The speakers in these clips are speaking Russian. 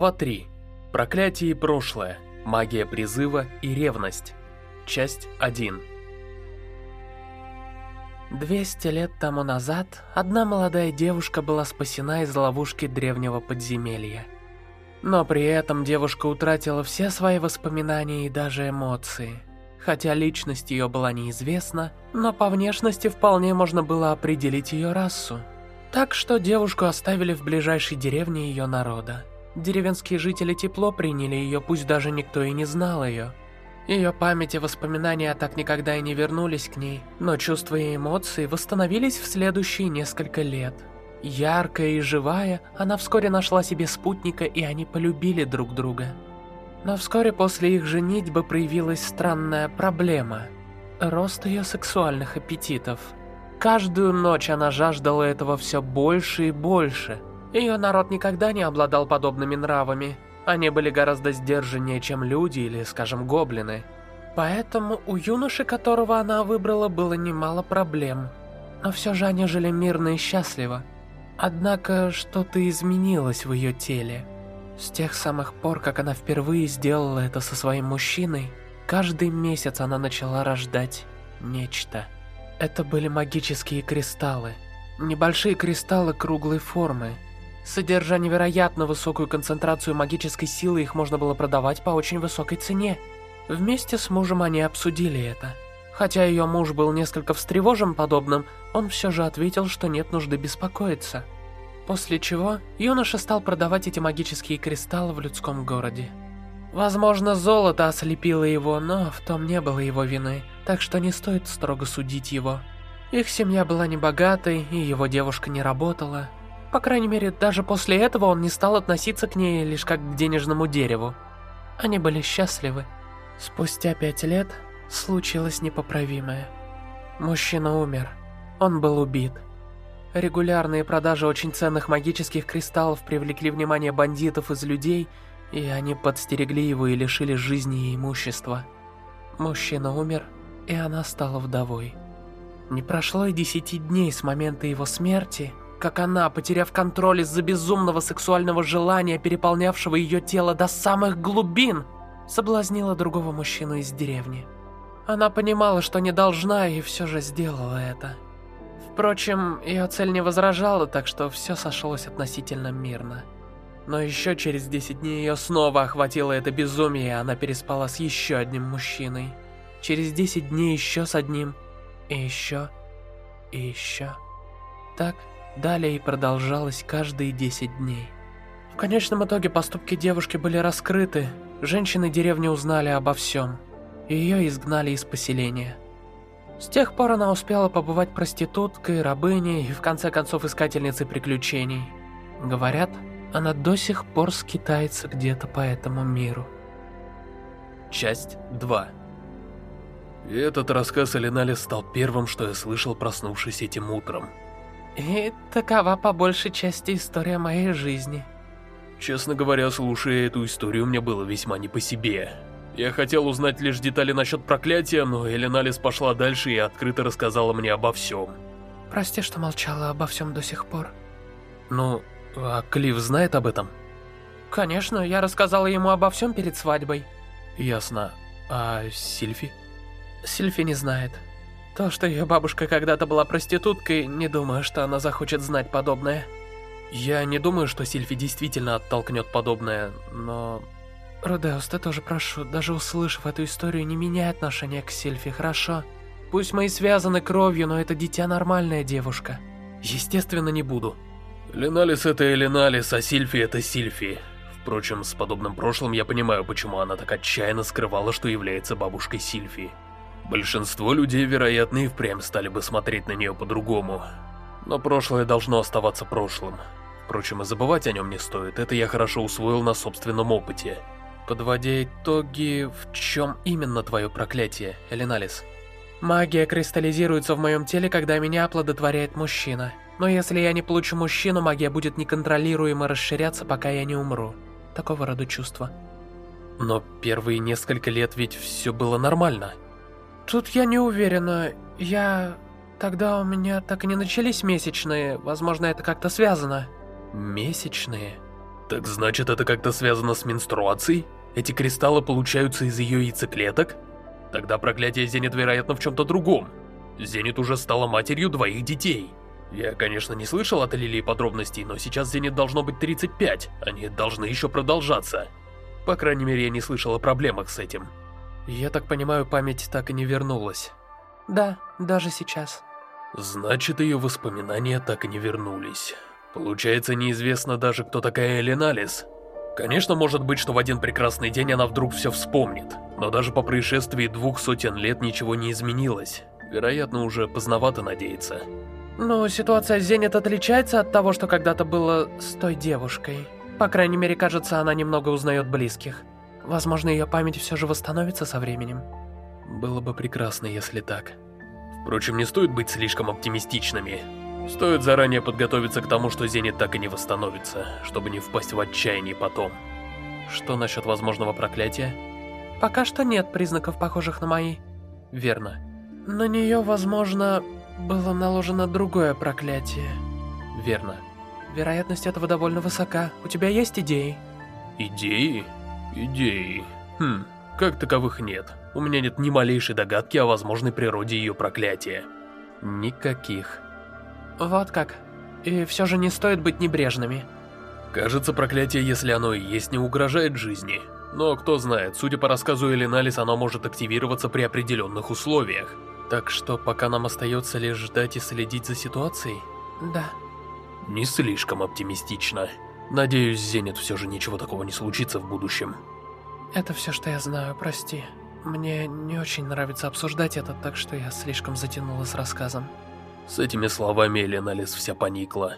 Глава 3. Проклятие и прошлое. Магия призыва и ревность. Часть 1. 200 лет тому назад одна молодая девушка была спасена из ловушки древнего подземелья. Но при этом девушка утратила все свои воспоминания и даже эмоции. Хотя личность ее была неизвестна, но по внешности вполне можно было определить ее расу. Так что девушку оставили в ближайшей деревне ее народа. Деревенские жители тепло приняли ее, пусть даже никто и не знал ее. Ее память и воспоминания так никогда и не вернулись к ней, но чувства и эмоции восстановились в следующие несколько лет. Яркая и живая, она вскоре нашла себе спутника, и они полюбили друг друга. Но вскоре после их женитьбы проявилась странная проблема – рост ее сексуальных аппетитов. Каждую ночь она жаждала этого все больше и больше – ее народ никогда не обладал подобными нравами. Они были гораздо сдержаннее, чем люди или, скажем, гоблины. Поэтому у юноши, которого она выбрала, было немало проблем. Но все же они жили мирно и счастливо. Однако что-то изменилось в ее теле. С тех самых пор, как она впервые сделала это со своим мужчиной, каждый месяц она начала рождать нечто. Это были магические кристаллы. Небольшие кристаллы круглой формы, Содержа невероятно высокую концентрацию магической силы, их можно было продавать по очень высокой цене. Вместе с мужем они обсудили это. Хотя ее муж был несколько встревожен подобным, он все же ответил, что нет нужды беспокоиться. После чего юноша стал продавать эти магические кристаллы в людском городе. Возможно, золото ослепило его, но в том не было его вины, так что не стоит строго судить его. Их семья была небогатой, и его девушка не работала, по крайней мере, даже после этого он не стал относиться к ней лишь как к денежному дереву. Они были счастливы. Спустя пять лет случилось непоправимое. Мужчина умер. Он был убит. Регулярные продажи очень ценных магических кристаллов привлекли внимание бандитов из людей, и они подстерегли его и лишили жизни и имущества. Мужчина умер, и она стала вдовой. Не прошло и десяти дней с момента его смерти, как она, потеряв контроль из-за безумного сексуального желания, переполнявшего ее тело до самых глубин, соблазнила другого мужчину из деревни. Она понимала, что не должна, и все же сделала это. Впрочем, ее цель не возражала, так что все сошлось относительно мирно. Но еще через 10 дней ее снова охватило это безумие, и она переспала с еще одним мужчиной. Через 10 дней еще с одним, и еще, и еще. Так Далее и продолжалось каждые 10 дней. В конечном итоге поступки девушки были раскрыты, женщины деревни узнали обо всем, и ее изгнали из поселения. С тех пор она успела побывать проституткой, рабыней и в конце концов искательницей приключений. Говорят, она до сих пор скитается где-то по этому миру. Часть 2 И этот рассказ Элинали стал первым, что я слышал, проснувшись этим утром. И такова по большей части история моей жизни. Честно говоря, слушая эту историю, мне было весьма не по себе. Я хотел узнать лишь детали насчет проклятия, но Эленалис пошла дальше и открыто рассказала мне обо всем. Прости, что молчала обо всем до сих пор. Ну, а Клифф знает об этом? Конечно, я рассказала ему обо всем перед свадьбой. Ясно. А Сильфи? Сильфи не знает. То, что ее бабушка когда-то была проституткой, не думаю, что она захочет знать подобное. Я не думаю, что Сильфи действительно оттолкнет подобное, но... Рудеус, ты тоже прошу, даже услышав эту историю, не меняй отношение к Сильфи, хорошо? Пусть мы и связаны кровью, но это дитя нормальная девушка. Естественно, не буду. Леналис это Эленалис, а Сильфи это Сильфи. Впрочем, с подобным прошлым я понимаю, почему она так отчаянно скрывала, что является бабушкой Сильфи. Большинство людей, вероятно, и впрямь стали бы смотреть на нее по-другому. Но прошлое должно оставаться прошлым. Впрочем, и забывать о нем не стоит, это я хорошо усвоил на собственном опыте. Подводя итоги, в чем именно твое проклятие, Элиналис? Магия кристаллизируется в моем теле, когда меня оплодотворяет мужчина. Но если я не получу мужчину, магия будет неконтролируемо расширяться, пока я не умру. Такого рода чувства. Но первые несколько лет ведь все было нормально. Тут я не уверена. Я... Тогда у меня так и не начались месячные. Возможно, это как-то связано. Месячные? Так значит, это как-то связано с менструацией? Эти кристаллы получаются из ее яйцеклеток? Тогда проклятие Зенит, вероятно, в чем-то другом. Зенит уже стала матерью двоих детей. Я, конечно, не слышал от Лилии подробностей, но сейчас Зенит должно быть 35, они должны еще продолжаться. По крайней мере, я не слышал о проблемах с этим. Я так понимаю, память так и не вернулась. Да, даже сейчас. Значит, ее воспоминания так и не вернулись. Получается, неизвестно даже, кто такая Эленалис. Конечно, может быть, что в один прекрасный день она вдруг все вспомнит, но даже по происшествии двух сотен лет ничего не изменилось. Вероятно, уже поздновато надеяться. Но ситуация Зенит отличается от того, что когда-то было с той девушкой. По крайней мере, кажется, она немного узнает близких. Возможно, ее память все же восстановится со временем. Было бы прекрасно, если так. Впрочем, не стоит быть слишком оптимистичными. Стоит заранее подготовиться к тому, что Зенит так и не восстановится, чтобы не впасть в отчаяние потом. Что насчет возможного проклятия? Пока что нет признаков, похожих на мои. Верно. На нее, возможно, было наложено другое проклятие. Верно. Вероятность этого довольно высока. У тебя есть идеи? Идеи? Идеи. Хм, как таковых нет. У меня нет ни малейшей догадки о возможной природе ее проклятия. Никаких. Вот как. И все же не стоит быть небрежными. Кажется, проклятие, если оно и есть, не угрожает жизни. Но кто знает, судя по рассказу Элиналис, оно может активироваться при определенных условиях. Так что пока нам остается лишь ждать и следить за ситуацией? Да. Не слишком оптимистично. Надеюсь, Зенит все же ничего такого не случится в будущем. Это все, что я знаю, прости. Мне не очень нравится обсуждать это, так что я слишком затянула с рассказом. С этими словами Эленалис вся поникла.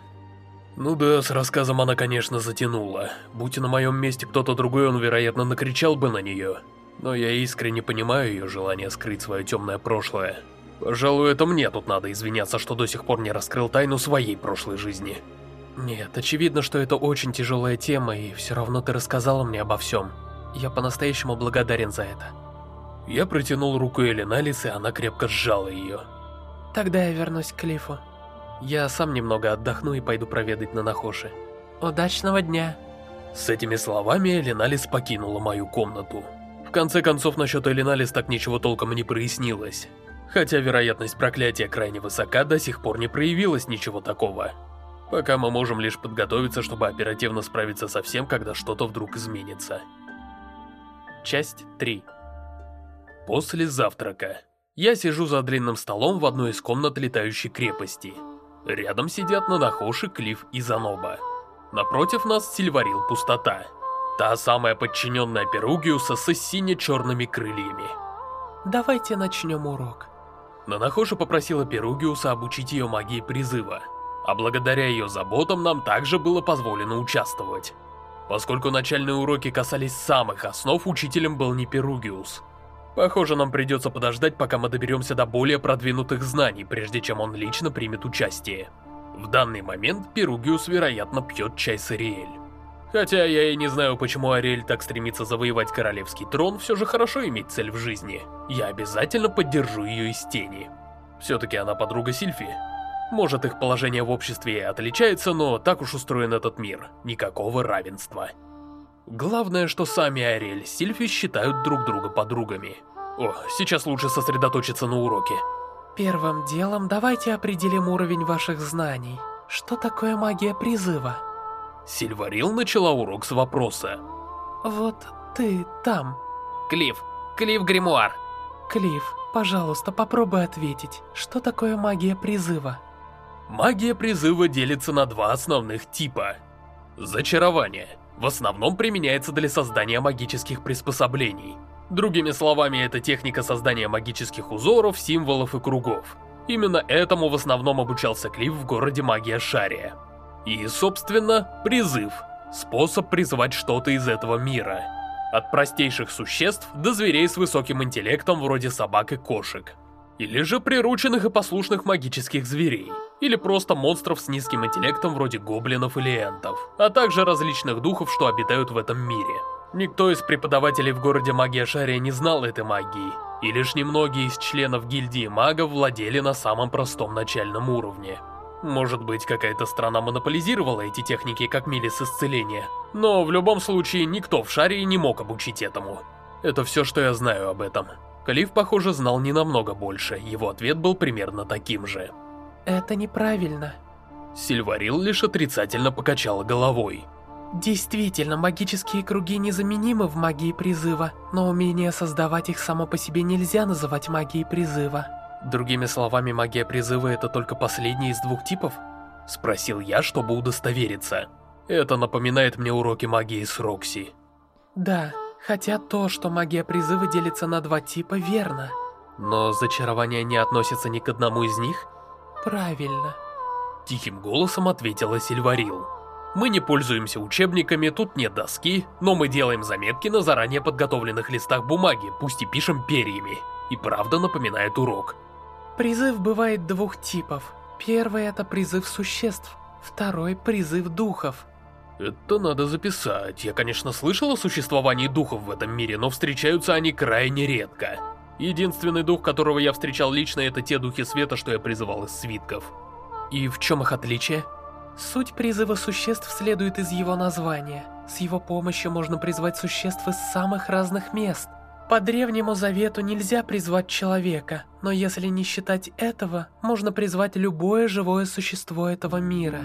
Ну да, с рассказом она, конечно, затянула. Будь на моем месте кто-то другой, он, вероятно, накричал бы на нее. Но я искренне понимаю ее желание скрыть свое темное прошлое. Пожалуй, это мне тут надо извиняться, что до сих пор не раскрыл тайну своей прошлой жизни. Нет, очевидно, что это очень тяжелая тема, и все равно ты рассказала мне обо всем. Я по-настоящему благодарен за это. Я протянул руку Элиналис, и она крепко сжала ее. Тогда я вернусь к Клифу. Я сам немного отдохну и пойду проведать Нанахоши. Удачного дня. С этими словами Элиналис покинула мою комнату. В конце концов, насчет Элиналис так ничего толком не прояснилось. Хотя вероятность проклятия крайне высока, до сих пор не проявилось ничего такого. Пока мы можем лишь подготовиться, чтобы оперативно справиться со всем, когда что-то вдруг изменится. Часть 3 После завтрака. Я сижу за длинным столом в одной из комнат летающей крепости. Рядом сидят Нанахоши, Клифф и Заноба. Напротив нас Сильварил Пустота. Та самая подчиненная Перугиуса со сине-черными крыльями. Давайте начнем урок. Нанахоши попросила Перугиуса обучить ее магии призыва. А благодаря ее заботам нам также было позволено участвовать. Поскольку начальные уроки касались самых основ, учителем был не Перугиус. Похоже, нам придется подождать, пока мы доберемся до более продвинутых знаний, прежде чем он лично примет участие. В данный момент Перугиус, вероятно, пьет чай с Ариэль. Хотя я и не знаю, почему Ариэль так стремится завоевать королевский трон, все же хорошо иметь цель в жизни. Я обязательно поддержу ее из тени. Все-таки она подруга Сильфи. Может, их положение в обществе и отличается, но так уж устроен этот мир. Никакого равенства. Главное, что сами Ариэль и Сильфи считают друг друга подругами. О, сейчас лучше сосредоточиться на уроке. Первым делом давайте определим уровень ваших знаний. Что такое магия призыва? Сильварил начала урок с вопроса. Вот ты там. Клифф. Клифф Гримуар. Клифф, пожалуйста, попробуй ответить. Что такое магия призыва? Магия призыва делится на два основных типа. Зачарование. В основном применяется для создания магических приспособлений. Другими словами, это техника создания магических узоров, символов и кругов. Именно этому в основном обучался Клифф в городе Магия Шария. И, собственно, призыв. Способ призвать что-то из этого мира. От простейших существ до зверей с высоким интеллектом вроде собак и кошек. Или же прирученных и послушных магических зверей. Или просто монстров с низким интеллектом вроде гоблинов или энтов. А также различных духов, что обитают в этом мире. Никто из преподавателей в городе Магия Шария не знал этой магии. И лишь немногие из членов гильдии магов владели на самом простом начальном уровне. Может быть, какая-то страна монополизировала эти техники, как Милис исцеления. Но в любом случае, никто в шаре не мог обучить этому. Это все, что я знаю об этом. Калиф, похоже, знал не намного больше. Его ответ был примерно таким же. Это неправильно. Сильварил лишь отрицательно покачал головой. Действительно, магические круги незаменимы в магии призыва, но умение создавать их само по себе нельзя называть магией призыва. Другими словами, магия призыва это только последний из двух типов? Спросил я, чтобы удостовериться. Это напоминает мне уроки магии с Рокси. Да, хотя то, что магия призыва делится на два типа, верно. Но зачарование не относится ни к одному из них? Правильно. Тихим голосом ответила Сильварил. Мы не пользуемся учебниками, тут нет доски, но мы делаем заметки на заранее подготовленных листах бумаги, пусть и пишем перьями. И правда напоминает урок. Призыв бывает двух типов. Первый это призыв существ, второй призыв духов. Это надо записать. Я, конечно, слышал о существовании духов в этом мире, но встречаются они крайне редко. Единственный дух, которого я встречал лично, это те духи света, что я призывал из свитков. И в чем их отличие? Суть призыва существ следует из его названия. С его помощью можно призвать существ из самых разных мест. По Древнему Завету нельзя призвать человека, но если не считать этого, можно призвать любое живое существо этого мира.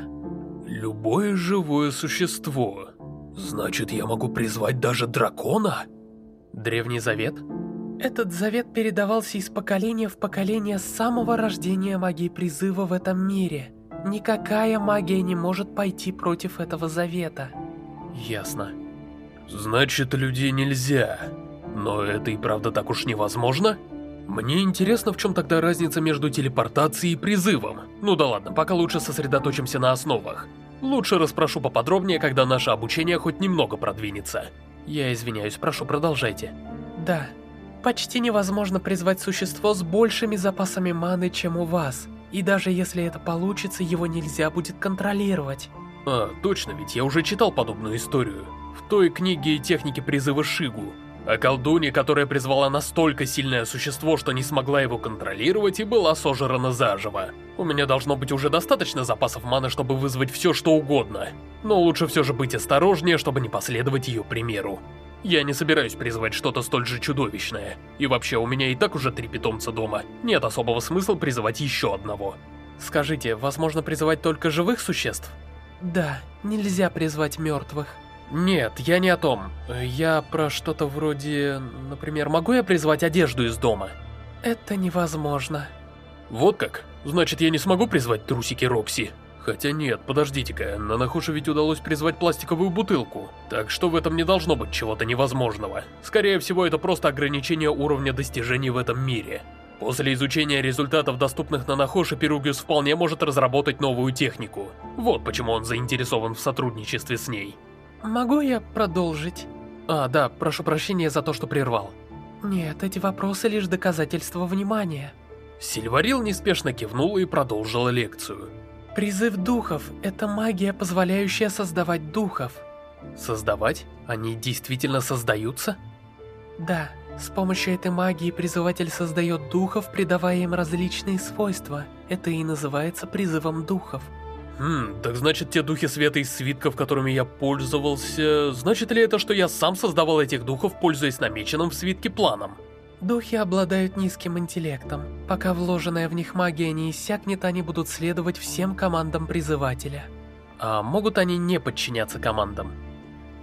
Любое живое существо? Значит, я могу призвать даже дракона? Древний Завет? Этот завет передавался из поколения в поколение с самого рождения магии призыва в этом мире. Никакая магия не может пойти против этого завета. Ясно. Значит, людей нельзя. Но это и правда так уж невозможно? Мне интересно, в чем тогда разница между телепортацией и призывом. Ну да ладно, пока лучше сосредоточимся на основах. Лучше расспрошу поподробнее, когда наше обучение хоть немного продвинется. Я извиняюсь, прошу, продолжайте. Да, почти невозможно призвать существо с большими запасами маны, чем у вас. И даже если это получится, его нельзя будет контролировать. А, точно, ведь я уже читал подобную историю. В той книге техники призыва Шигу. О колдуне, которая призвала настолько сильное существо, что не смогла его контролировать и была сожрана заживо. У меня должно быть уже достаточно запасов маны, чтобы вызвать все, что угодно. Но лучше все же быть осторожнее, чтобы не последовать ее примеру. Я не собираюсь призывать что-то столь же чудовищное. И вообще, у меня и так уже три питомца дома. Нет особого смысла призывать еще одного. Скажите, возможно призывать только живых существ? Да, нельзя призвать мертвых. Нет, я не о том. Я про что-то вроде... Например, могу я призвать одежду из дома? Это невозможно. Вот как? Значит, я не смогу призвать трусики Рокси? Хотя нет, подождите-ка, на Нахуше ведь удалось призвать пластиковую бутылку. Так что в этом не должно быть чего-то невозможного. Скорее всего, это просто ограничение уровня достижений в этом мире. После изучения результатов, доступных на Нахоше, Перугиус вполне может разработать новую технику. Вот почему он заинтересован в сотрудничестве с ней. Могу я продолжить? А, да, прошу прощения за то, что прервал. Нет, эти вопросы лишь доказательство внимания. Сильварил неспешно кивнул и продолжил лекцию. Призыв духов – это магия, позволяющая создавать духов. Создавать? Они действительно создаются? Да, с помощью этой магии призыватель создает духов, придавая им различные свойства. Это и называется призывом духов. Хм, так значит те духи света из свитков, которыми я пользовался... Значит ли это, что я сам создавал этих духов, пользуясь намеченным в свитке планом? Духи обладают низким интеллектом. Пока вложенная в них магия не иссякнет, они будут следовать всем командам призывателя. А могут они не подчиняться командам?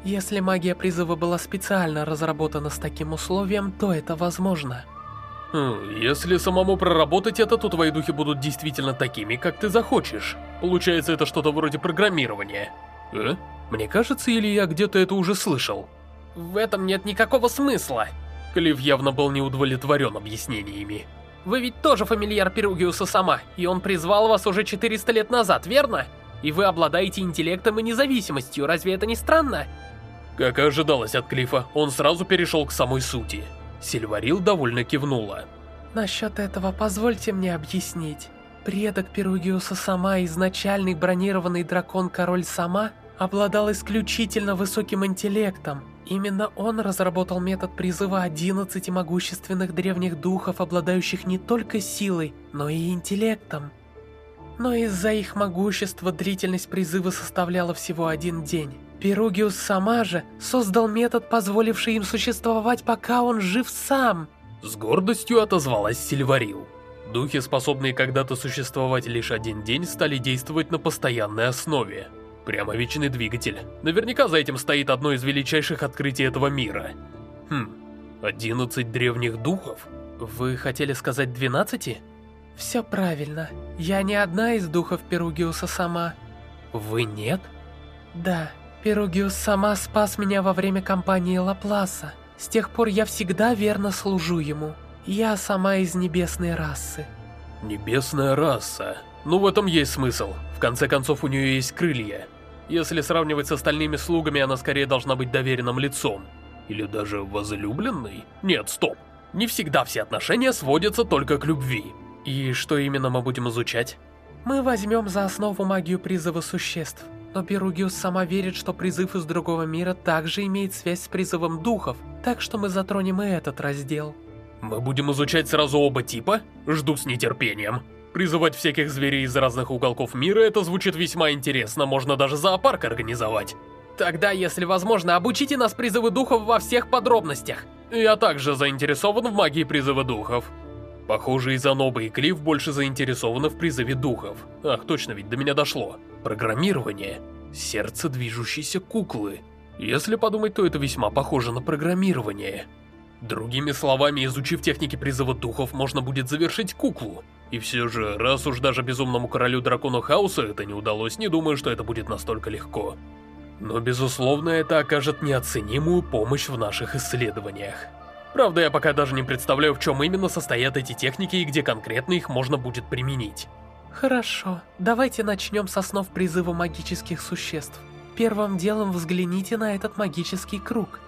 Если магия призыва была специально разработана с таким условием, то это возможно. Хм, если самому проработать это, то твои духи будут действительно такими, как ты захочешь. Получается, это что-то вроде программирования. Э? Мне кажется, или я где-то это уже слышал? В этом нет никакого смысла. Клифф явно был не удовлетворен объяснениями. Вы ведь тоже фамильяр Перугиуса сама, и он призвал вас уже 400 лет назад, верно? И вы обладаете интеллектом и независимостью, разве это не странно? Как и ожидалось от Клиффа, он сразу перешел к самой сути. Сильварил довольно кивнула. Насчет этого позвольте мне объяснить. Предок Перугиуса Сама, изначальный бронированный дракон-король Сама, обладал исключительно высоким интеллектом. Именно он разработал метод призыва 11 могущественных древних духов, обладающих не только силой, но и интеллектом. Но из-за их могущества длительность призыва составляла всего один день. Перугиус сама же создал метод, позволивший им существовать, пока он жив сам. С гордостью отозвалась Сильварил. Духи, способные когда-то существовать лишь один день, стали действовать на постоянной основе. Прямо вечный двигатель. Наверняка за этим стоит одно из величайших открытий этого мира. Хм, 11 древних духов? Вы хотели сказать 12? Все правильно. Я не одна из духов Перугиуса сама. Вы нет? Да, Перугиус сама спас меня во время кампании Лапласа. С тех пор я всегда верно служу ему. Я сама из небесной расы. Небесная раса. Ну, в этом есть смысл. В конце концов, у нее есть крылья. Если сравнивать с остальными слугами, она скорее должна быть доверенным лицом. Или даже возлюбленной? Нет, стоп. Не всегда все отношения сводятся только к любви. И что именно мы будем изучать? Мы возьмем за основу магию призыва существ. Но Перугиус сама верит, что призыв из другого мира также имеет связь с призывом духов, так что мы затронем и этот раздел. Мы будем изучать сразу оба типа? Жду с нетерпением. Призывать всяких зверей из разных уголков мира, это звучит весьма интересно, можно даже зоопарк организовать. Тогда, если возможно, обучите нас призывы духов во всех подробностях. Я также заинтересован в магии призыва духов. Похоже, и Заноба, и Клифф больше заинтересованы в призыве духов. Ах, точно, ведь до меня дошло. Программирование. Сердце движущейся куклы. Если подумать, то это весьма похоже на программирование. Другими словами, изучив техники призыва духов, можно будет завершить куклу. И все же, раз уж даже безумному королю дракону хаоса это не удалось, не думаю, что это будет настолько легко. Но, безусловно, это окажет неоценимую помощь в наших исследованиях. Правда, я пока даже не представляю, в чем именно состоят эти техники и где конкретно их можно будет применить. Хорошо, давайте начнем с основ призыва магических существ. Первым делом взгляните на этот магический круг.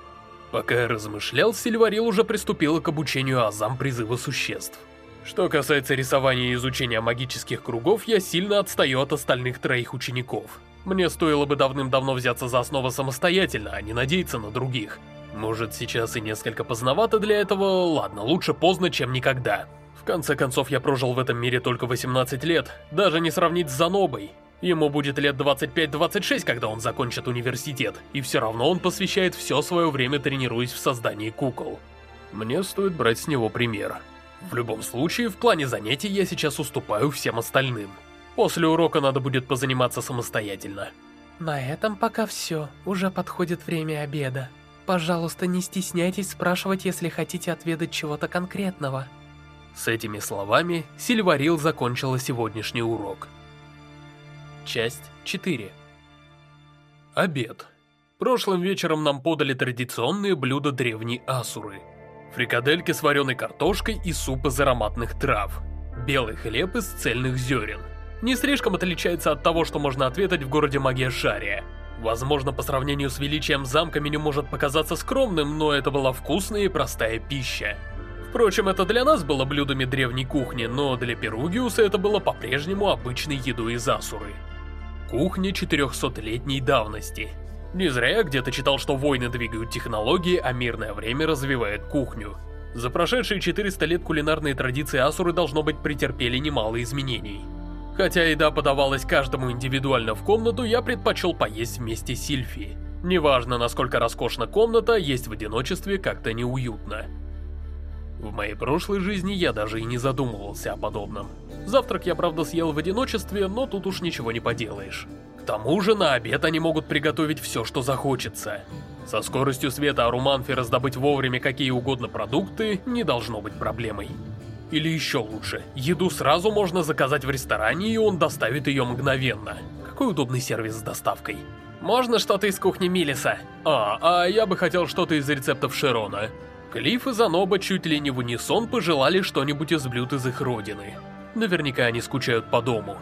Пока я размышлял, Сильварил уже приступила к обучению азам призыва существ. Что касается рисования и изучения магических кругов, я сильно отстаю от остальных троих учеников. Мне стоило бы давным-давно взяться за основу самостоятельно, а не надеяться на других. Может, сейчас и несколько поздновато для этого, ладно, лучше поздно, чем никогда. Конце концов, я прожил в этом мире только 18 лет, даже не сравнить с Занобой. Ему будет лет 25-26, когда он закончит университет, и все равно он посвящает все свое время тренируясь в создании кукол. Мне стоит брать с него пример. В любом случае, в плане занятий я сейчас уступаю всем остальным. После урока надо будет позаниматься самостоятельно. На этом пока все, уже подходит время обеда. Пожалуйста, не стесняйтесь спрашивать, если хотите отведать чего-то конкретного. С этими словами Сильварил закончила сегодняшний урок. Часть 4 Обед. Прошлым вечером нам подали традиционные блюда древней Асуры. Фрикадельки с вареной картошкой и суп из ароматных трав. Белый хлеб из цельных зерен. Не слишком отличается от того, что можно ответить в городе Магия Шария. Возможно, по сравнению с величием замка меню может показаться скромным, но это была вкусная и простая пища. Впрочем, это для нас было блюдами древней кухни, но для Перугиуса это было по-прежнему обычной едой из Асуры. Кухня 400-летней давности. Не зря я где-то читал, что войны двигают технологии, а мирное время развивает кухню. За прошедшие 400 лет кулинарные традиции Асуры должно быть претерпели немало изменений. Хотя еда подавалась каждому индивидуально в комнату, я предпочел поесть вместе с Сильфи. Неважно, насколько роскошна комната, есть в одиночестве как-то неуютно. В моей прошлой жизни я даже и не задумывался о подобном. Завтрак я, правда, съел в одиночестве, но тут уж ничего не поделаешь. К тому же на обед они могут приготовить все, что захочется. Со скоростью света Аруманфи раздобыть вовремя какие угодно продукты не должно быть проблемой. Или еще лучше, еду сразу можно заказать в ресторане, и он доставит ее мгновенно. Какой удобный сервис с доставкой. Можно что-то из кухни Милиса? А, а я бы хотел что-то из рецептов Шерона. Клифф и Заноба чуть ли не в унисон пожелали что-нибудь из блюд из их родины. Наверняка они скучают по дому.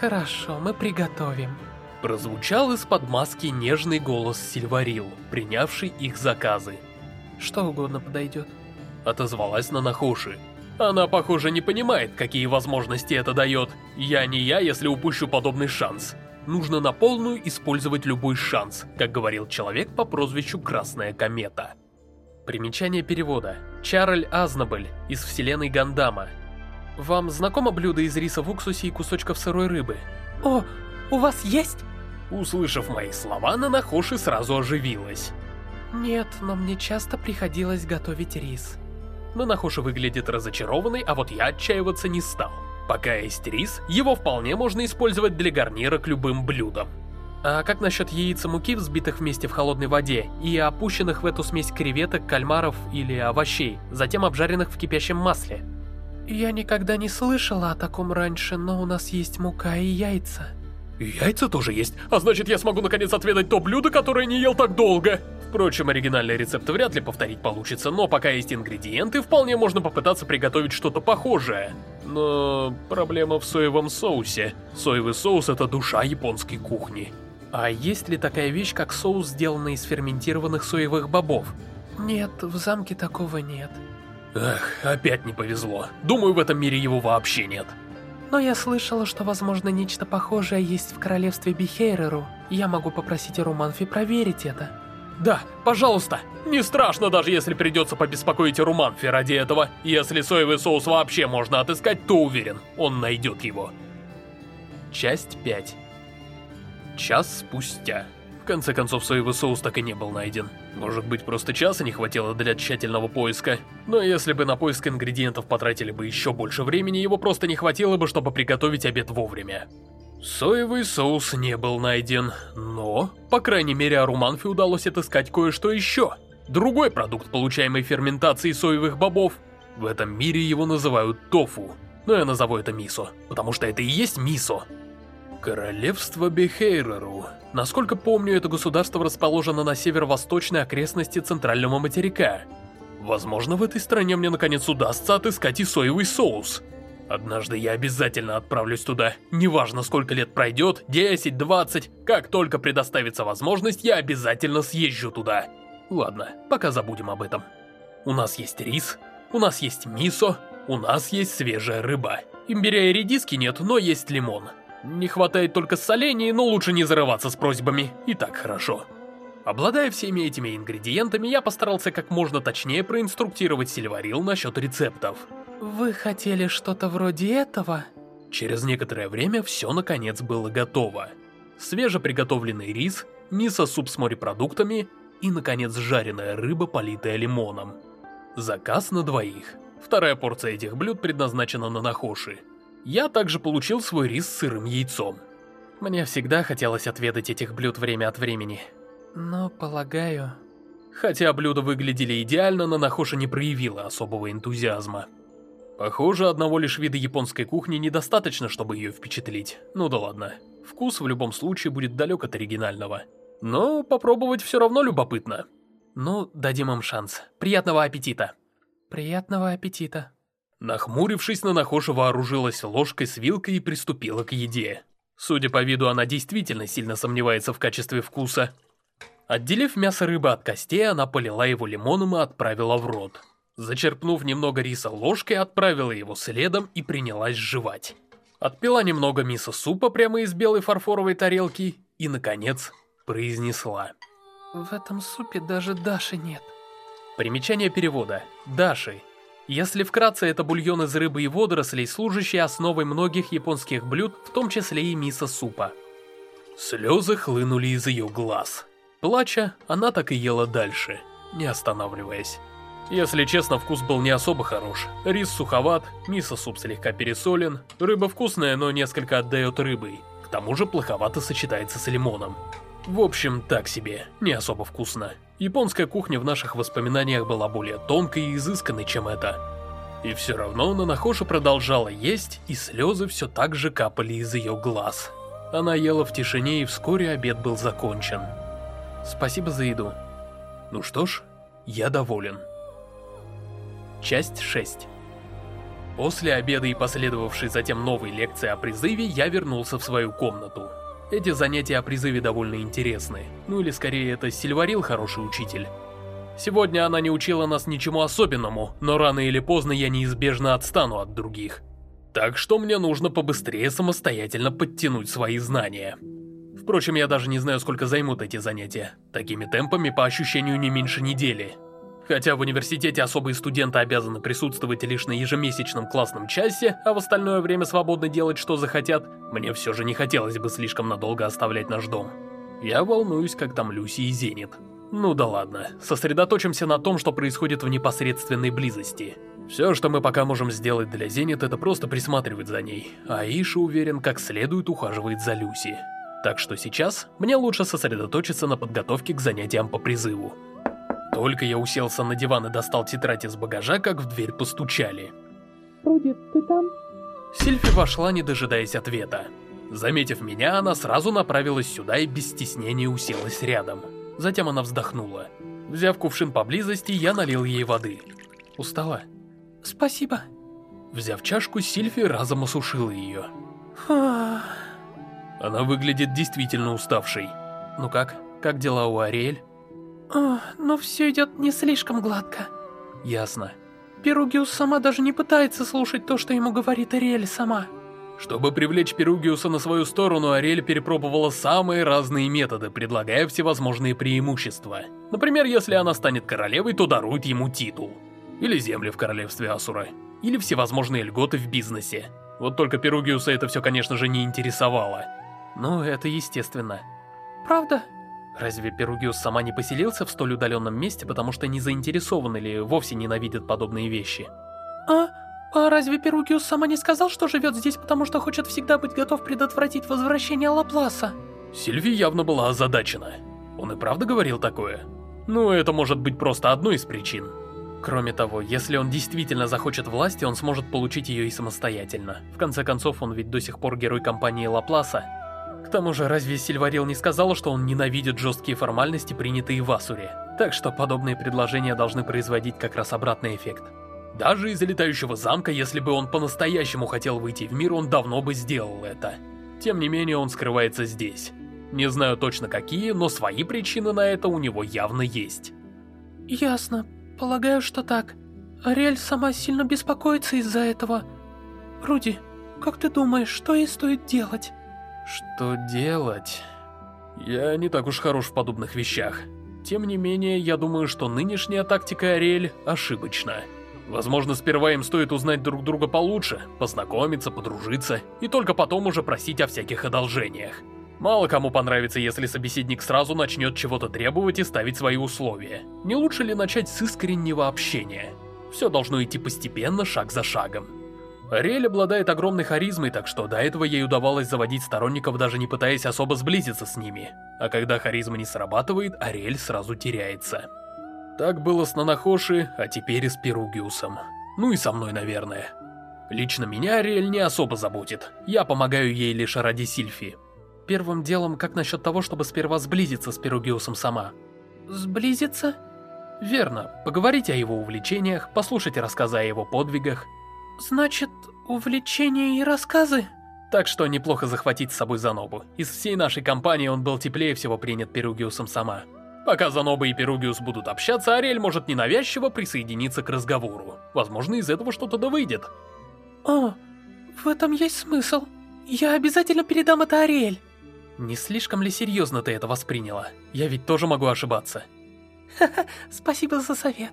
Хорошо, мы приготовим. Прозвучал из-под маски нежный голос Сильварил, принявший их заказы. Что угодно подойдет. Отозвалась Нанахоши. Она, похоже, не понимает, какие возможности это дает. Я не я, если упущу подобный шанс. Нужно на полную использовать любой шанс, как говорил человек по прозвищу Красная Комета. Примечание перевода. Чарль Азнабель из вселенной Гандама. Вам знакомо блюдо из риса в уксусе и кусочков сырой рыбы? О, у вас есть? Услышав мои слова, Нанахоши сразу оживилась. Нет, но мне часто приходилось готовить рис. Нанахоши выглядит разочарованной, а вот я отчаиваться не стал. Пока есть рис, его вполне можно использовать для гарнира к любым блюдам. А как насчет яиц и муки, взбитых вместе в холодной воде, и опущенных в эту смесь креветок, кальмаров или овощей, затем обжаренных в кипящем масле? Я никогда не слышала о таком раньше, но у нас есть мука и яйца. И яйца тоже есть, а значит я смогу наконец отведать то блюдо, которое не ел так долго. Впрочем, оригинальный рецепт вряд ли повторить получится, но пока есть ингредиенты, вполне можно попытаться приготовить что-то похожее. Но проблема в соевом соусе. Соевый соус это душа японской кухни. А есть ли такая вещь, как соус, сделанный из ферментированных соевых бобов? Нет, в замке такого нет. Эх, опять не повезло. Думаю, в этом мире его вообще нет. Но я слышала, что, возможно, нечто похожее есть в королевстве Бихейреру. Я могу попросить Руманфи проверить это. Да, пожалуйста. Не страшно, даже если придется побеспокоить Руманфи ради этого. Если соевый соус вообще можно отыскать, то уверен, он найдет его. Часть 5 Час спустя. В конце концов, соевый соус так и не был найден. Может быть, просто часа не хватило для тщательного поиска. Но если бы на поиск ингредиентов потратили бы еще больше времени, его просто не хватило бы, чтобы приготовить обед вовремя. Соевый соус не был найден, но, по крайней мере, Аруманфи удалось отыскать кое-что еще. Другой продукт, получаемый ферментацией соевых бобов. В этом мире его называют тофу, но я назову это мисо, потому что это и есть мисо. Королевство Бехейреру. Насколько помню, это государство расположено на северо-восточной окрестности центрального материка. Возможно, в этой стране мне наконец удастся отыскать и соевый соус. Однажды я обязательно отправлюсь туда. Неважно, сколько лет пройдет, 10, 20, как только предоставится возможность, я обязательно съезжу туда. Ладно, пока забудем об этом. У нас есть рис, у нас есть мисо, у нас есть свежая рыба. Имбиря и редиски нет, но есть лимон. Не хватает только солений, но лучше не зарываться с просьбами, и так хорошо. Обладая всеми этими ингредиентами, я постарался как можно точнее проинструктировать Сильварил насчет рецептов. Вы хотели что-то вроде этого? Через некоторое время все наконец было готово. Свежеприготовленный рис, мисо-суп с морепродуктами и, наконец, жареная рыба, политая лимоном. Заказ на двоих. Вторая порция этих блюд предназначена на Нахоши. Я также получил свой рис с сырым яйцом. Мне всегда хотелось отведать этих блюд время от времени. Но, полагаю... Хотя блюда выглядели идеально, но Нахоша не проявила особого энтузиазма. Похоже, одного лишь вида японской кухни недостаточно, чтобы ее впечатлить. Ну да ладно. Вкус в любом случае будет далек от оригинального. Но попробовать все равно любопытно. Ну, дадим им шанс. Приятного аппетита. Приятного аппетита. Нахмурившись, Нанахоша вооружилась ложкой с вилкой и приступила к еде. Судя по виду, она действительно сильно сомневается в качестве вкуса. Отделив мясо рыбы от костей, она полила его лимоном и отправила в рот. Зачерпнув немного риса ложкой, отправила его следом и принялась жевать. Отпила немного мисо-супа прямо из белой фарфоровой тарелки и, наконец, произнесла. В этом супе даже Даши нет. Примечание перевода. Даши если вкратце, это бульон из рыбы и водорослей, служащий основой многих японских блюд, в том числе и мисо-супа. Слезы хлынули из ее глаз. Плача, она так и ела дальше, не останавливаясь. Если честно, вкус был не особо хорош. Рис суховат, мисо-суп слегка пересолен, рыба вкусная, но несколько отдает рыбой. К тому же плоховато сочетается с лимоном. В общем, так себе, не особо вкусно. Японская кухня в наших воспоминаниях была более тонкой и изысканной, чем это. И все равно Нанахоша продолжала есть, и слезы все так же капали из ее глаз. Она ела в тишине, и вскоре обед был закончен. Спасибо за еду. Ну что ж, я доволен. Часть 6 После обеда и последовавшей затем новой лекции о призыве, я вернулся в свою комнату. Эти занятия о призыве довольно интересны. Ну или скорее, это Сильварил хороший учитель. Сегодня она не учила нас ничему особенному, но рано или поздно я неизбежно отстану от других. Так что мне нужно побыстрее самостоятельно подтянуть свои знания. Впрочем, я даже не знаю, сколько займут эти занятия. Такими темпами, по ощущению, не меньше недели. Хотя в университете особые студенты обязаны присутствовать лишь на ежемесячном классном часе, а в остальное время свободно делать, что захотят, мне все же не хотелось бы слишком надолго оставлять наш дом. Я волнуюсь, как там Люси и Зенит. Ну да ладно, сосредоточимся на том, что происходит в непосредственной близости. Все, что мы пока можем сделать для Зенит, это просто присматривать за ней, а Иша, уверен, как следует ухаживает за Люси. Так что сейчас мне лучше сосредоточиться на подготовке к занятиям по призыву. Только я уселся на диван и достал тетрадь из багажа, как в дверь постучали. «Руди, ты там?» Сильфи вошла, не дожидаясь ответа. Заметив меня, она сразу направилась сюда и без стеснения уселась рядом. Затем она вздохнула. Взяв кувшин поблизости, я налил ей воды. Устала? Спасибо. Взяв чашку, Сильфи разом осушила ее. Ах. Она выглядит действительно уставшей. Ну как? Как дела у Ариэль? Ох, но все идет не слишком гладко. Ясно. Перугиус сама даже не пытается слушать то, что ему говорит Ариэль сама. Чтобы привлечь Перугиуса на свою сторону, Ариэль перепробовала самые разные методы, предлагая всевозможные преимущества. Например, если она станет королевой, то дарует ему титул. Или земли в королевстве Асура. Или всевозможные льготы в бизнесе. Вот только Перугиуса это все, конечно же, не интересовало. Ну, это естественно. Правда? Разве Перугиус сама не поселился в столь удаленном месте, потому что не заинтересован или вовсе ненавидит подобные вещи? А? А разве Перугиус сама не сказал, что живет здесь, потому что хочет всегда быть готов предотвратить возвращение Лапласа? Сильви явно была озадачена. Он и правда говорил такое? Ну, это может быть просто одной из причин. Кроме того, если он действительно захочет власти, он сможет получить ее и самостоятельно. В конце концов, он ведь до сих пор герой компании Лапласа, тому же, разве Сильварил не сказал, что он ненавидит жесткие формальности, принятые в Асуре? Так что подобные предложения должны производить как раз обратный эффект. Даже из летающего замка, если бы он по-настоящему хотел выйти в мир, он давно бы сделал это. Тем не менее, он скрывается здесь. Не знаю точно какие, но свои причины на это у него явно есть. Ясно. Полагаю, что так. Ариэль сама сильно беспокоится из-за этого. Руди, как ты думаешь, что ей стоит делать? Что делать? Я не так уж хорош в подобных вещах. Тем не менее, я думаю, что нынешняя тактика Ариэль ошибочна. Возможно, сперва им стоит узнать друг друга получше, познакомиться, подружиться, и только потом уже просить о всяких одолжениях. Мало кому понравится, если собеседник сразу начнет чего-то требовать и ставить свои условия. Не лучше ли начать с искреннего общения? Все должно идти постепенно, шаг за шагом. Ариэль обладает огромной харизмой, так что до этого ей удавалось заводить сторонников, даже не пытаясь особо сблизиться с ними. А когда харизма не срабатывает, Ариэль сразу теряется. Так было с Нанахоши, а теперь и с Перугиусом. Ну и со мной, наверное. Лично меня Ариэль не особо заботит. Я помогаю ей лишь ради Сильфи. Первым делом, как насчет того, чтобы сперва сблизиться с Перугиусом сама? Сблизиться? Верно. Поговорите о его увлечениях, послушайте рассказы о его подвигах. Значит, увлечения и рассказы? Так что неплохо захватить с собой Занобу. Из всей нашей компании он был теплее всего принят Перугиусом сама. Пока Заноба и Перугиус будут общаться, Ариэль может ненавязчиво присоединиться к разговору. Возможно, из этого что-то да выйдет. О, в этом есть смысл. Я обязательно передам это Ариэль. Не слишком ли серьезно ты это восприняла? Я ведь тоже могу ошибаться. Ха-ха, спасибо за совет.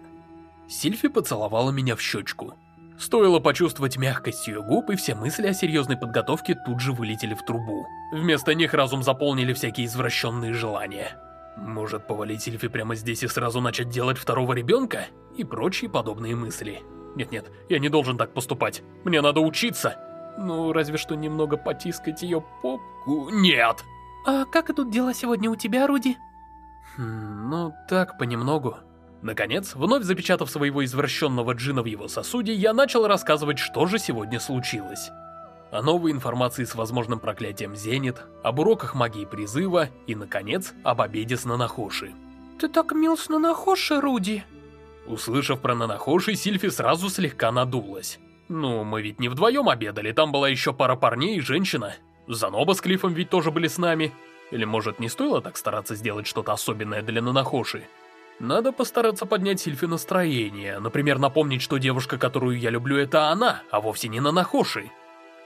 Сильфи поцеловала меня в щечку. Стоило почувствовать мягкость ее губ, и все мысли о серьезной подготовке тут же вылетели в трубу. Вместо них разум заполнили всякие извращенные желания. Может, повалить Сильфи прямо здесь и сразу начать делать второго ребенка? И прочие подобные мысли. Нет-нет, я не должен так поступать. Мне надо учиться. Ну, разве что немного потискать ее попку. Нет! А как идут дела сегодня у тебя, Руди? Хм, ну, так, понемногу. Наконец, вновь запечатав своего извращенного джина в его сосуде, я начал рассказывать, что же сегодня случилось. О новой информации с возможным проклятием Зенит, об уроках магии призыва и, наконец, об обеде с Нанахоши. «Ты так мил с Нанахоши, Руди!» Услышав про Нанахоши, Сильфи сразу слегка надулась. «Ну, мы ведь не вдвоем обедали, там была еще пара парней и женщина. Заноба с Клиффом ведь тоже были с нами. Или, может, не стоило так стараться сделать что-то особенное для Нанахоши?» Надо постараться поднять Сильфи настроение. Например, напомнить, что девушка, которую я люблю, это она, а вовсе не Нанахоши.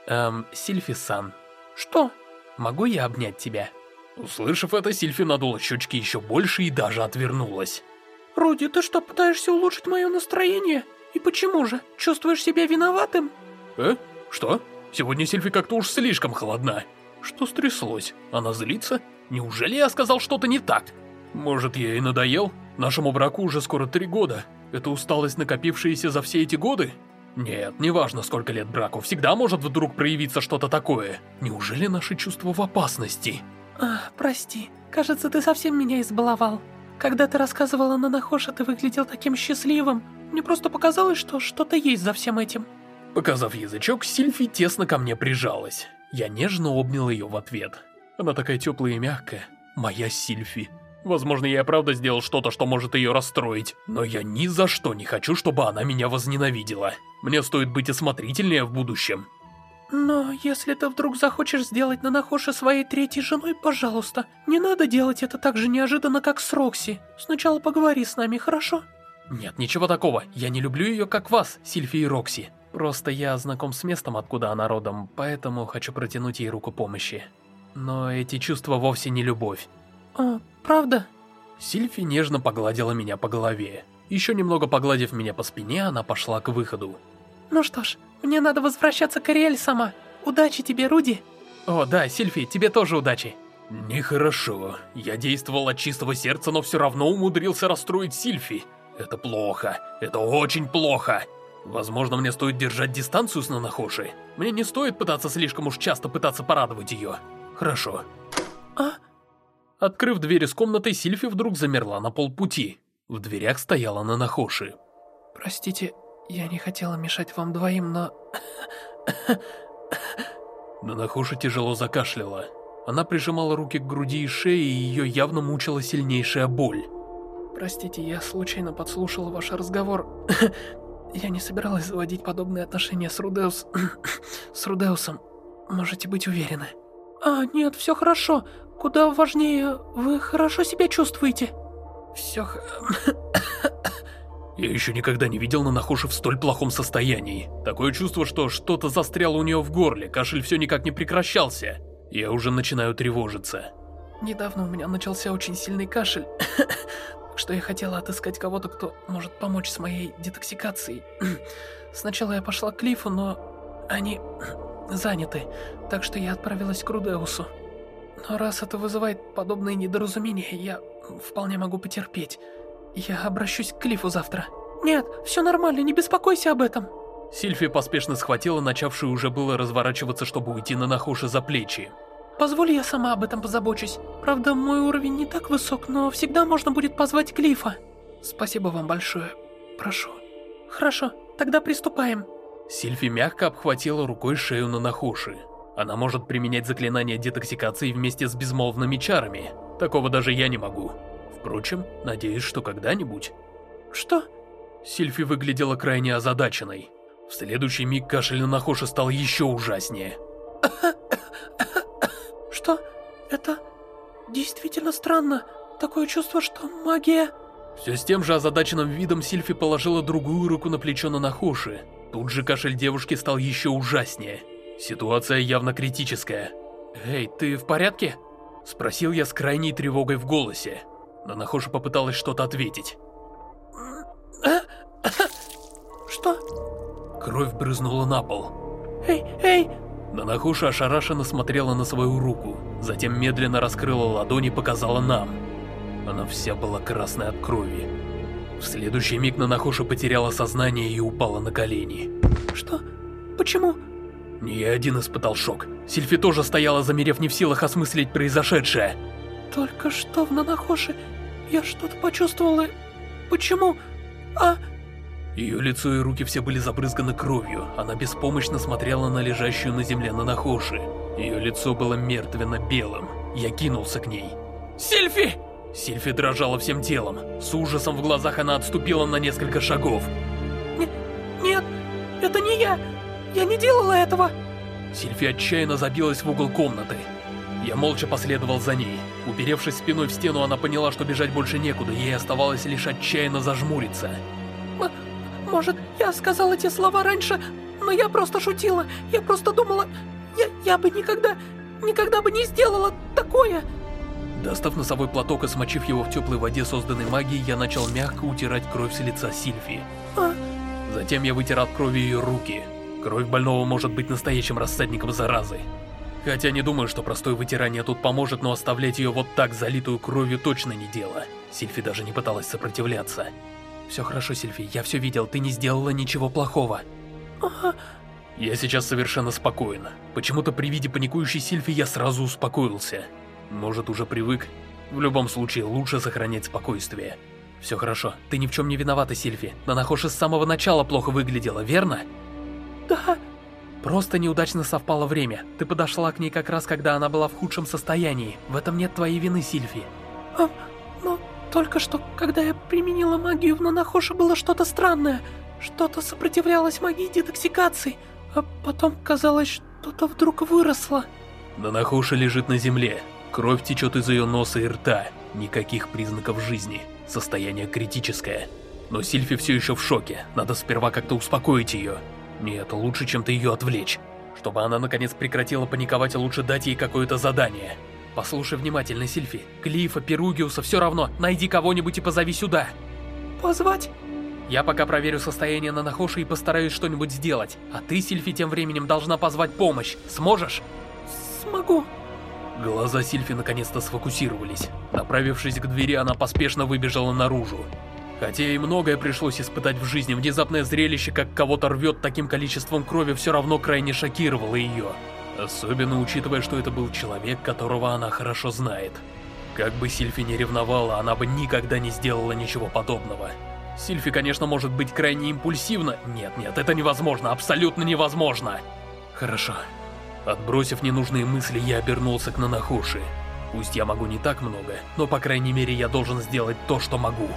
Эм, Сильфи-сан. Что? Могу я обнять тебя? Услышав это, Сильфи надула щечки еще больше и даже отвернулась. Руди, ты что, пытаешься улучшить мое настроение? И почему же? Чувствуешь себя виноватым? Э? Что? Сегодня Сильфи как-то уж слишком холодна. Что стряслось? Она злится? Неужели я сказал что-то не так? Может, я и надоел? Нашему браку уже скоро три года. Это усталость, накопившаяся за все эти годы? Нет, неважно, сколько лет браку, всегда может вдруг проявиться что-то такое. Неужели наши чувства в опасности? Ах, прости. Кажется, ты совсем меня избаловал. Когда ты рассказывала на Нахоша, ты выглядел таким счастливым. Мне просто показалось, что что-то есть за всем этим. Показав язычок, Сильфи тесно ко мне прижалась. Я нежно обнял ее в ответ. Она такая теплая и мягкая. Моя Сильфи. Возможно, я и правда сделал что-то, что может ее расстроить, но я ни за что не хочу, чтобы она меня возненавидела. Мне стоит быть осмотрительнее в будущем. Но если ты вдруг захочешь сделать Нанахоши своей третьей женой, пожалуйста, не надо делать это так же неожиданно, как с Рокси. Сначала поговори с нами, хорошо? Нет, ничего такого. Я не люблю ее как вас, Сильфи и Рокси. Просто я знаком с местом, откуда она родом, поэтому хочу протянуть ей руку помощи. Но эти чувства вовсе не любовь. А, правда? Сильфи нежно погладила меня по голове. Еще немного погладив меня по спине, она пошла к выходу. Ну что ж, мне надо возвращаться к Ариэль сама. Удачи тебе, Руди. О, да, Сильфи, тебе тоже удачи. Нехорошо. Я действовал от чистого сердца, но все равно умудрился расстроить Сильфи. Это плохо. Это очень плохо. Возможно, мне стоит держать дистанцию с Нанахоши. Мне не стоит пытаться слишком уж часто пытаться порадовать ее. Хорошо. А? Открыв дверь из комнаты, Сильфи вдруг замерла на полпути. В дверях стояла Нанахоши. Простите, я не хотела мешать вам двоим, но... Нанахоши тяжело закашляла. Она прижимала руки к груди и шее, и ее явно мучила сильнейшая боль. Простите, я случайно подслушала ваш разговор. я не собиралась заводить подобные отношения с Рудеус... с Рудеусом. Можете быть уверены. А, нет, все хорошо. Куда важнее, вы хорошо себя чувствуете? Все... Я еще никогда не видел Нанахуши в столь плохом состоянии. Такое чувство, что что-то застряло у нее в горле, кашель все никак не прекращался. Я уже начинаю тревожиться. Недавно у меня начался очень сильный кашель, что я хотела отыскать кого-то, кто может помочь с моей детоксикацией. Сначала я пошла к Клифу, но они заняты, так что я отправилась к Рудеусу. Но раз это вызывает подобные недоразумения, я вполне могу потерпеть. Я обращусь к Клифу завтра. Нет, все нормально, не беспокойся об этом. Сильфи поспешно схватила начавшую уже было разворачиваться, чтобы уйти на Нахуши за плечи. Позволь, я сама об этом позабочусь. Правда, мой уровень не так высок, но всегда можно будет позвать Клифа. Спасибо вам большое. Прошу. Хорошо, тогда приступаем. Сильфи мягко обхватила рукой шею на Нахуши. Она может применять заклинание детоксикации вместе с безмолвными чарами. Такого даже я не могу. Впрочем, надеюсь, что когда-нибудь... Что? Сильфи выглядела крайне озадаченной. В следующий миг кашель на Нахоши стал еще ужаснее. Что? Это действительно странно. Такое чувство, что магия... Все с тем же озадаченным видом Сильфи положила другую руку на плечо на Нахоши. Тут же кашель девушки стал еще ужаснее. Ситуация явно критическая. «Эй, ты в порядке?» Спросил я с крайней тревогой в голосе. Но Нахоша попыталась что-то ответить. Что? Кровь брызнула на пол. Эй, эй! Нанахуша ошарашенно смотрела на свою руку, затем медленно раскрыла ладонь и показала нам. Она вся была красной от крови. В следующий миг Нанахуша потеряла сознание и упала на колени. Что? Почему? Не я один испытал шок. Сильфи тоже стояла, замерев не в силах осмыслить произошедшее. Только что в Нанахоши я что-то почувствовала. Почему? А... Ее лицо и руки все были забрызганы кровью. Она беспомощно смотрела на лежащую на земле Нанахоши. Ее лицо было мертвенно-белым. Я кинулся к ней. «Сильфи!» Сильфи дрожала всем телом. С ужасом в глазах она отступила на несколько шагов. Н «Нет, это не я! Я не делала этого!» Сильфи отчаянно забилась в угол комнаты. Я молча последовал за ней. Уперевшись спиной в стену, она поняла, что бежать больше некуда, ей оставалось лишь отчаянно зажмуриться. М может, я сказала эти слова раньше, но я просто шутила. Я просто думала, я, я бы никогда, никогда бы не сделала такое. Достав носовой платок и смочив его в теплой воде созданной магией, я начал мягко утирать кровь с лица Сильфи. А? Затем я вытер от крови ее руки. Кровь больного может быть настоящим рассадником заразы. Хотя не думаю, что простое вытирание тут поможет, но оставлять ее вот так, залитую кровью, точно не дело. Сильфи даже не пыталась сопротивляться. Все хорошо, Сильфи, я все видел, ты не сделала ничего плохого. Я сейчас совершенно спокоен. Почему-то при виде паникующей Сильфи я сразу успокоился. Может, уже привык? В любом случае, лучше сохранять спокойствие. Все хорошо, ты ни в чем не виновата, Сильфи. Нанахоши с самого начала плохо выглядела, верно? Да. Просто неудачно совпало время. Ты подошла к ней как раз, когда она была в худшем состоянии. В этом нет твоей вины, Сильфи. А, но только что, когда я применила магию в Нанахоше, было что-то странное. Что-то сопротивлялось магии детоксикации, а потом казалось, что-то вдруг выросло. Нанахоша лежит на земле. Кровь течет из ее носа и рта. Никаких признаков жизни. Состояние критическое. Но Сильфи все еще в шоке. Надо сперва как-то успокоить ее. Нет, лучше чем-то ее отвлечь. Чтобы она наконец прекратила паниковать, лучше дать ей какое-то задание. Послушай внимательно, Сильфи. Клифа, Перугиуса, все равно. Найди кого-нибудь и позови сюда. Позвать? Я пока проверю состояние Нанахоши и постараюсь что-нибудь сделать. А ты, Сильфи, тем временем должна позвать помощь. Сможешь? Смогу. Глаза Сильфи наконец-то сфокусировались. Направившись к двери, она поспешно выбежала наружу. Хотя и многое пришлось испытать в жизни, внезапное зрелище, как кого-то рвет таким количеством крови, все равно крайне шокировало ее. Особенно учитывая, что это был человек, которого она хорошо знает. Как бы Сильфи не ревновала, она бы никогда не сделала ничего подобного. Сильфи, конечно, может быть крайне импульсивна. Нет-нет, это невозможно, абсолютно невозможно. Хорошо. Отбросив ненужные мысли, я обернулся к Нанахуши. Пусть я могу не так много, но по крайней мере я должен сделать то, что могу.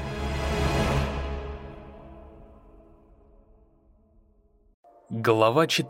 Глава 4